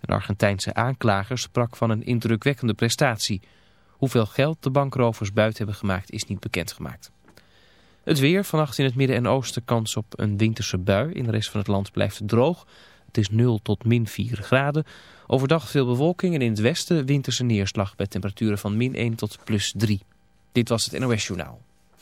Een Argentijnse aanklager sprak van een indrukwekkende prestatie. Hoeveel geld de bankrovers buiten hebben gemaakt is niet bekendgemaakt. Het weer, vannacht in het midden en oosten kans op een winterse bui. In de rest van het land blijft het droog. Het is 0 tot min 4 graden. Overdag veel bewolking en in het westen winterse neerslag bij temperaturen van min 1 tot plus 3. Dit was het NOS Journaal.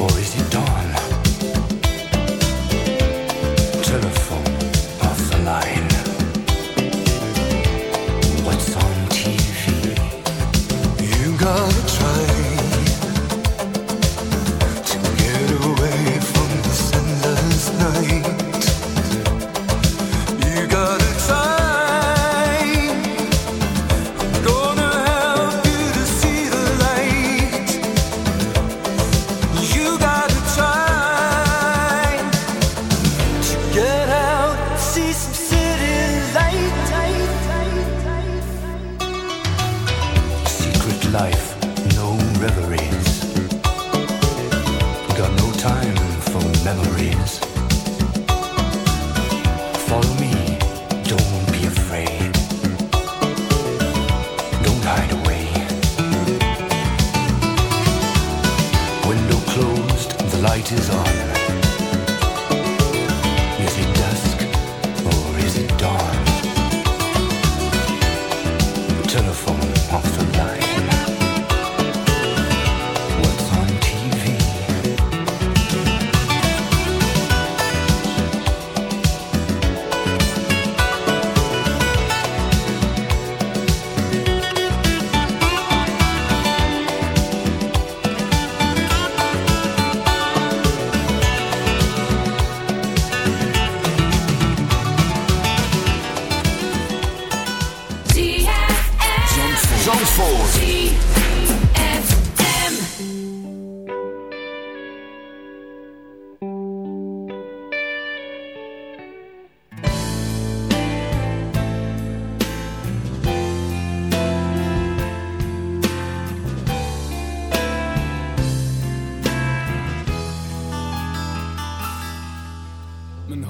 or is it dark?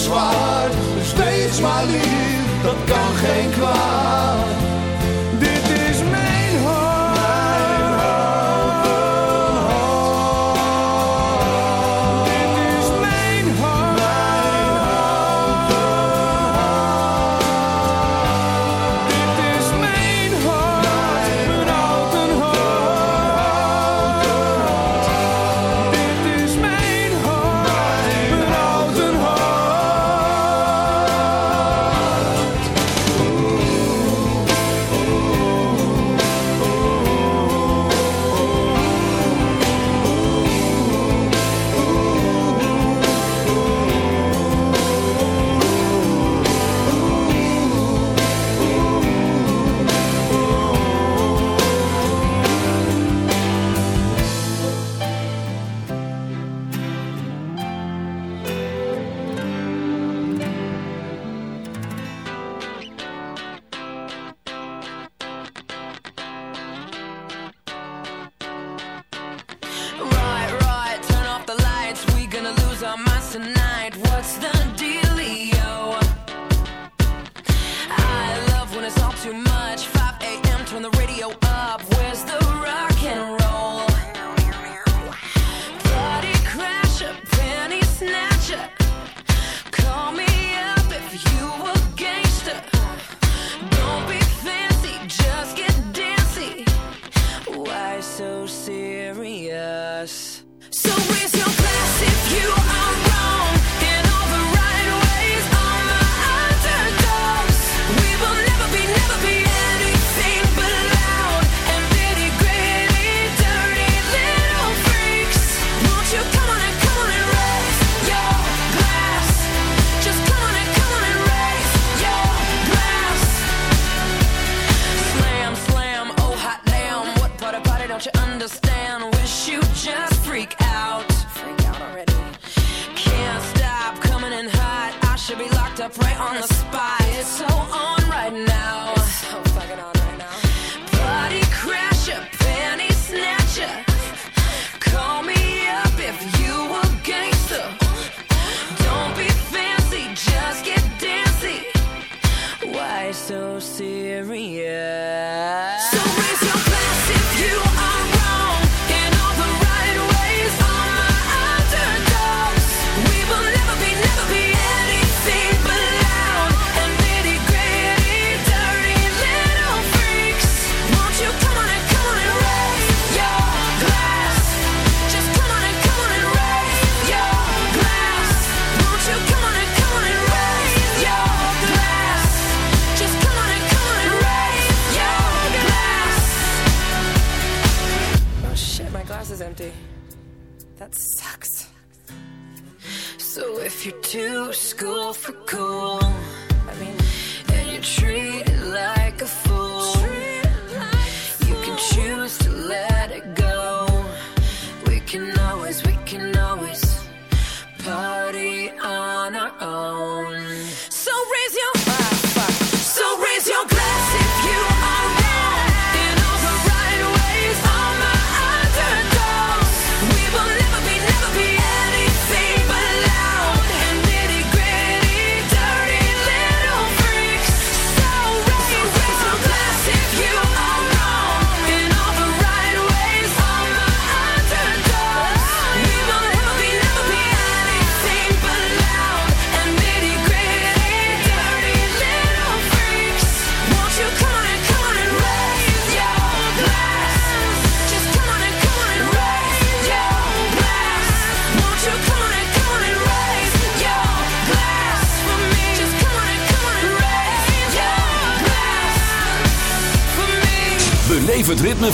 Zwaar, steeds maar lief, dat kan geen kwaad.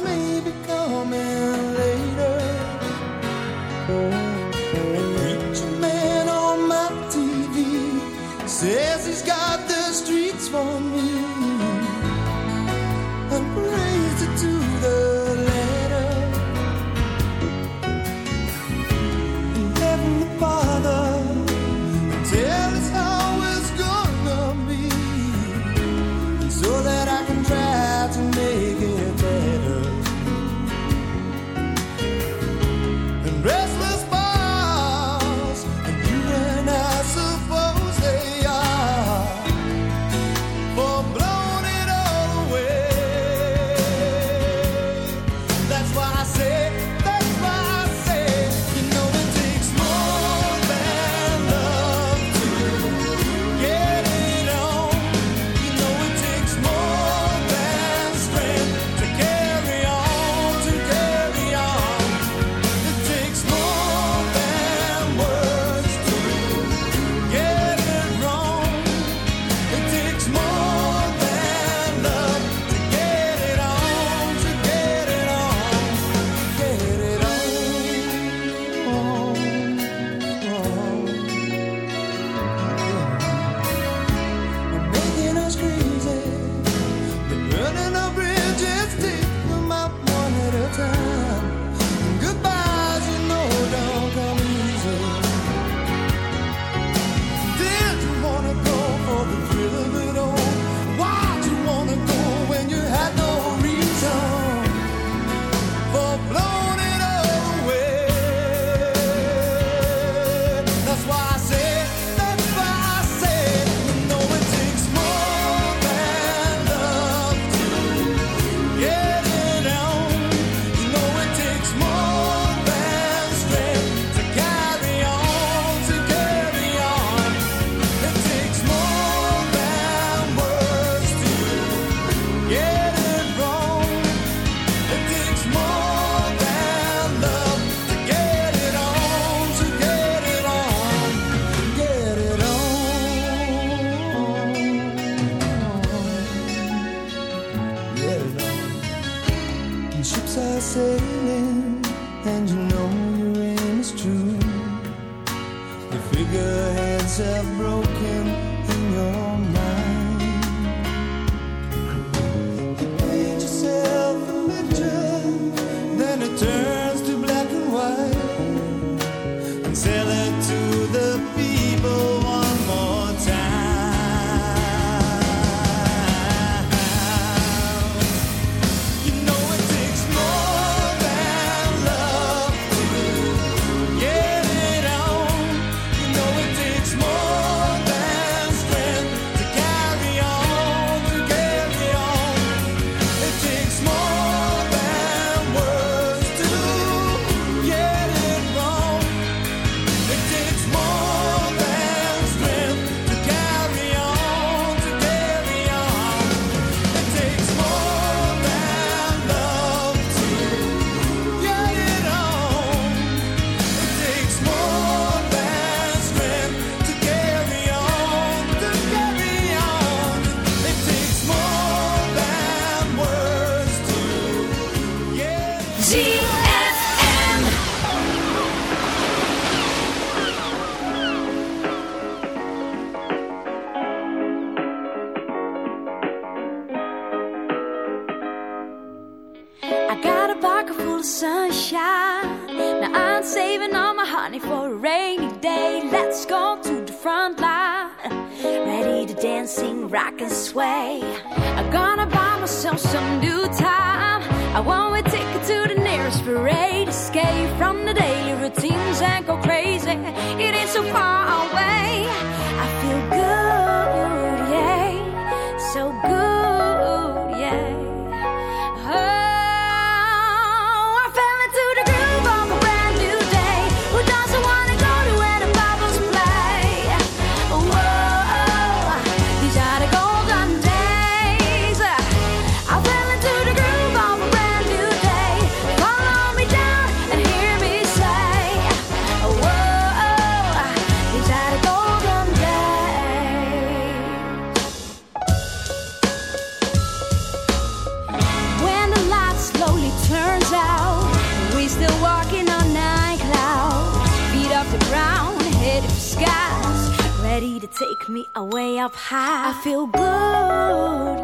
Maybe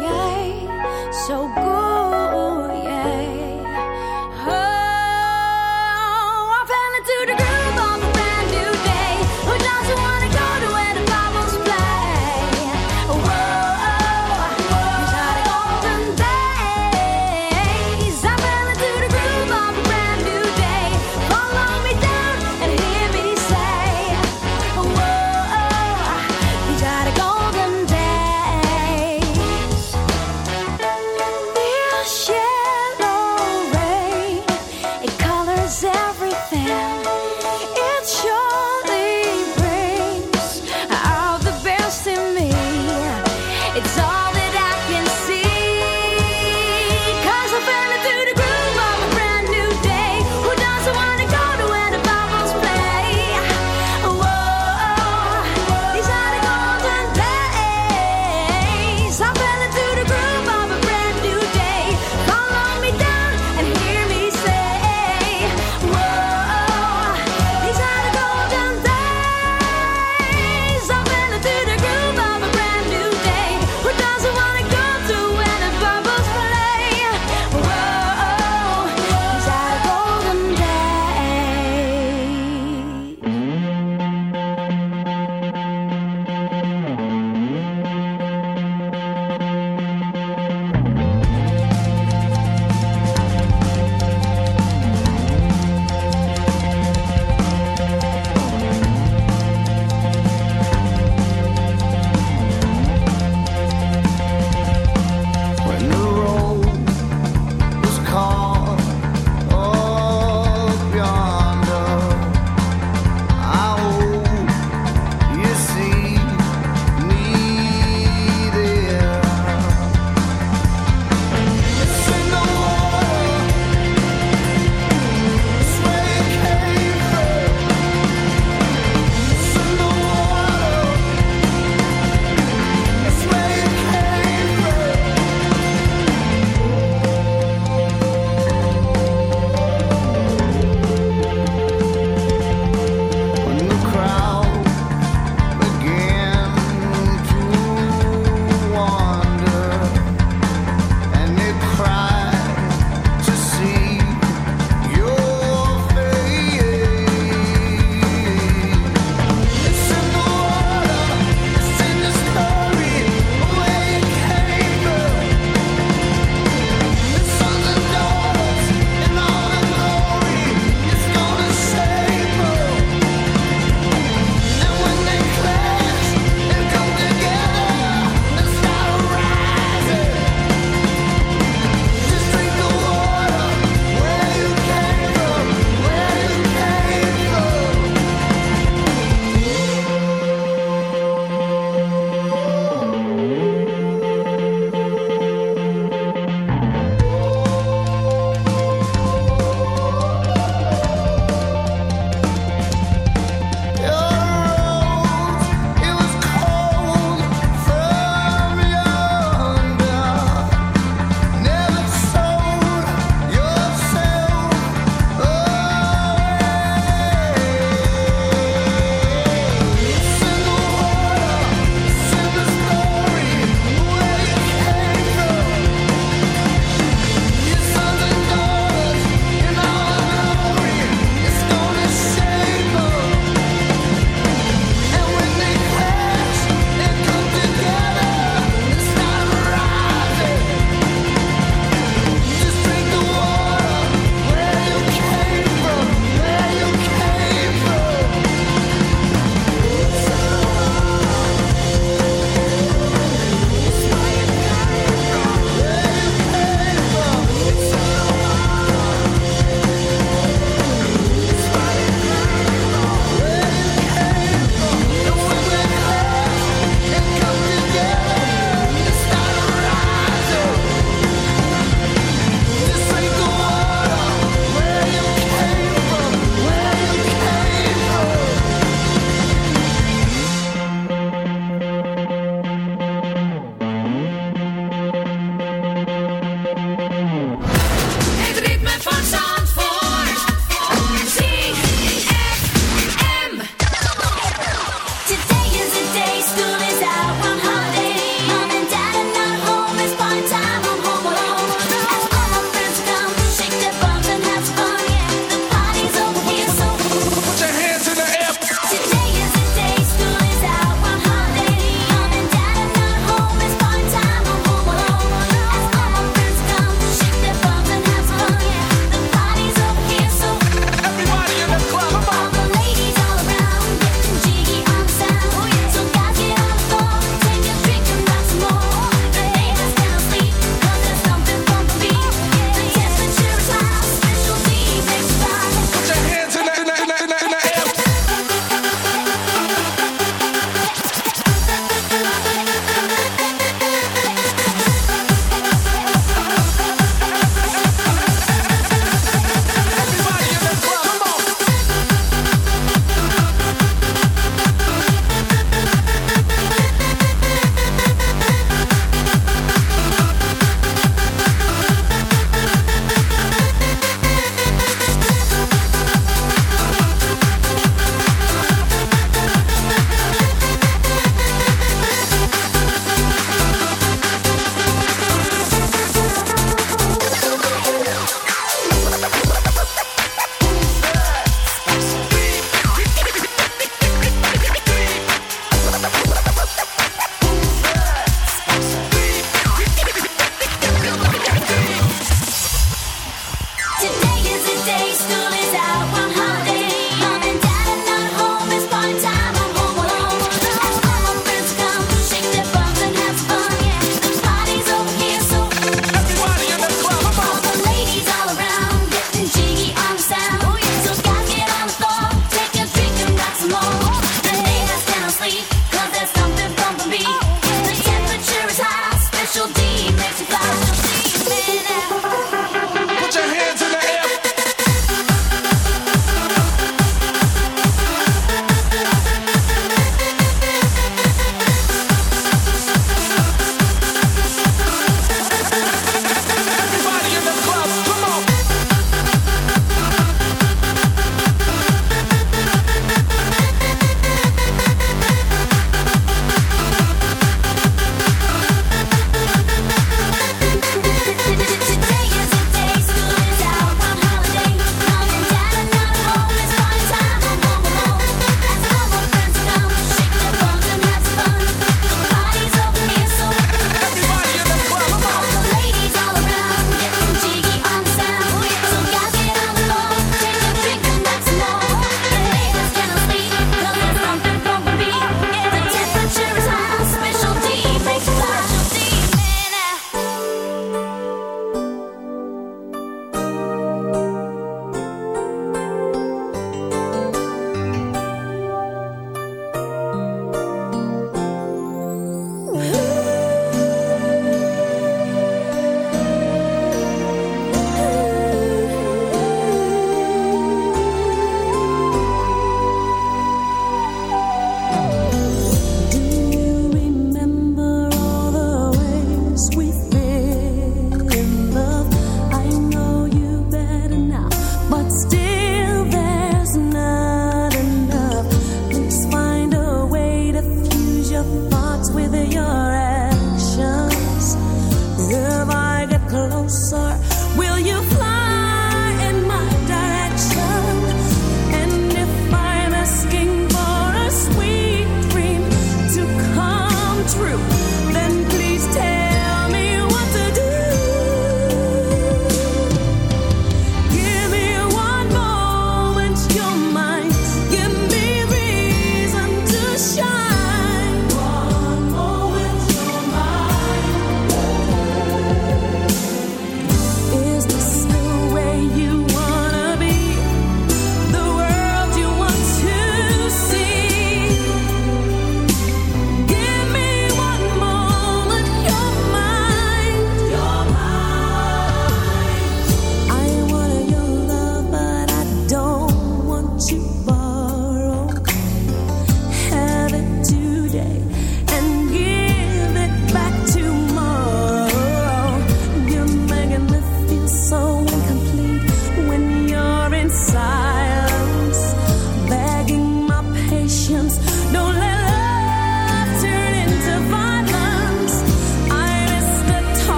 yeah, so good,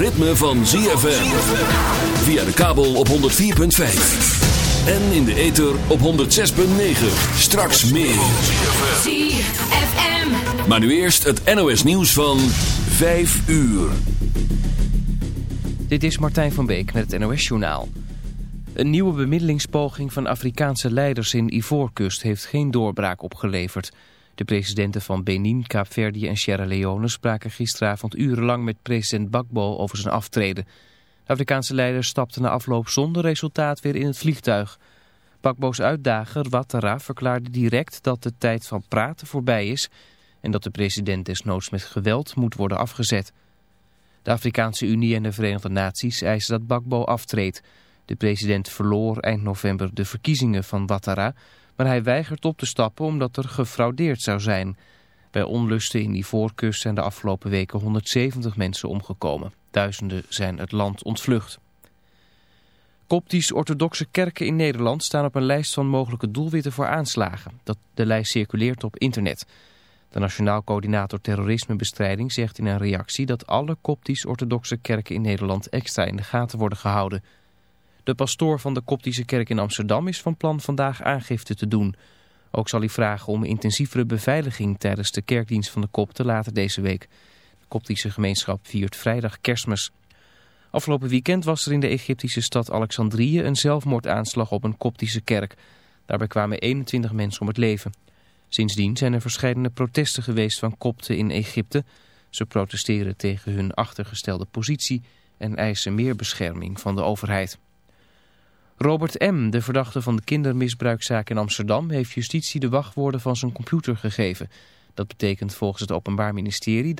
ritme van ZFM. Via de kabel op 104.5. En in de ether op 106.9. Straks meer. ZFM. Maar nu eerst het NOS nieuws van 5 uur. Dit is Martijn van Beek met het NOS-journaal. Een nieuwe bemiddelingspoging van Afrikaanse leiders in Ivoorkust heeft geen doorbraak opgeleverd. De presidenten van Benin, Kaapverdië en Sierra Leone spraken gisteravond urenlang met president Bakbo over zijn aftreden. De Afrikaanse leiders stapten na afloop zonder resultaat weer in het vliegtuig. Bakbo's uitdager Ouattara verklaarde direct dat de tijd van praten voorbij is en dat de president desnoods met geweld moet worden afgezet. De Afrikaanse Unie en de Verenigde Naties eisen dat Bakbo aftreedt. De president verloor eind november de verkiezingen van Ouattara, maar hij weigert op te stappen omdat er gefraudeerd zou zijn. Bij onlusten in die voorkust zijn de afgelopen weken 170 mensen omgekomen. Duizenden zijn het land ontvlucht. Koptisch-orthodoxe kerken in Nederland staan op een lijst van mogelijke doelwitten voor aanslagen. Dat de lijst circuleert op internet. De Nationaal Coördinator Terrorismebestrijding zegt in een reactie dat alle koptisch-orthodoxe kerken in Nederland extra in de gaten worden gehouden. De pastoor van de koptische kerk in Amsterdam is van plan vandaag aangifte te doen. Ook zal hij vragen om intensievere beveiliging tijdens de kerkdienst van de kopten later deze week. De koptische gemeenschap viert vrijdag kerstmis. Afgelopen weekend was er in de Egyptische stad Alexandrië een zelfmoordaanslag op een koptische kerk. Daarbij kwamen 21 mensen om het leven. Sindsdien zijn er verschillende protesten geweest van kopten in Egypte. Ze protesteren tegen hun achtergestelde positie en eisen meer bescherming van de overheid. Robert M., de verdachte van de kindermisbruikzaak in Amsterdam, heeft justitie de wachtwoorden van zijn computer gegeven. Dat betekent volgens het Openbaar Ministerie dat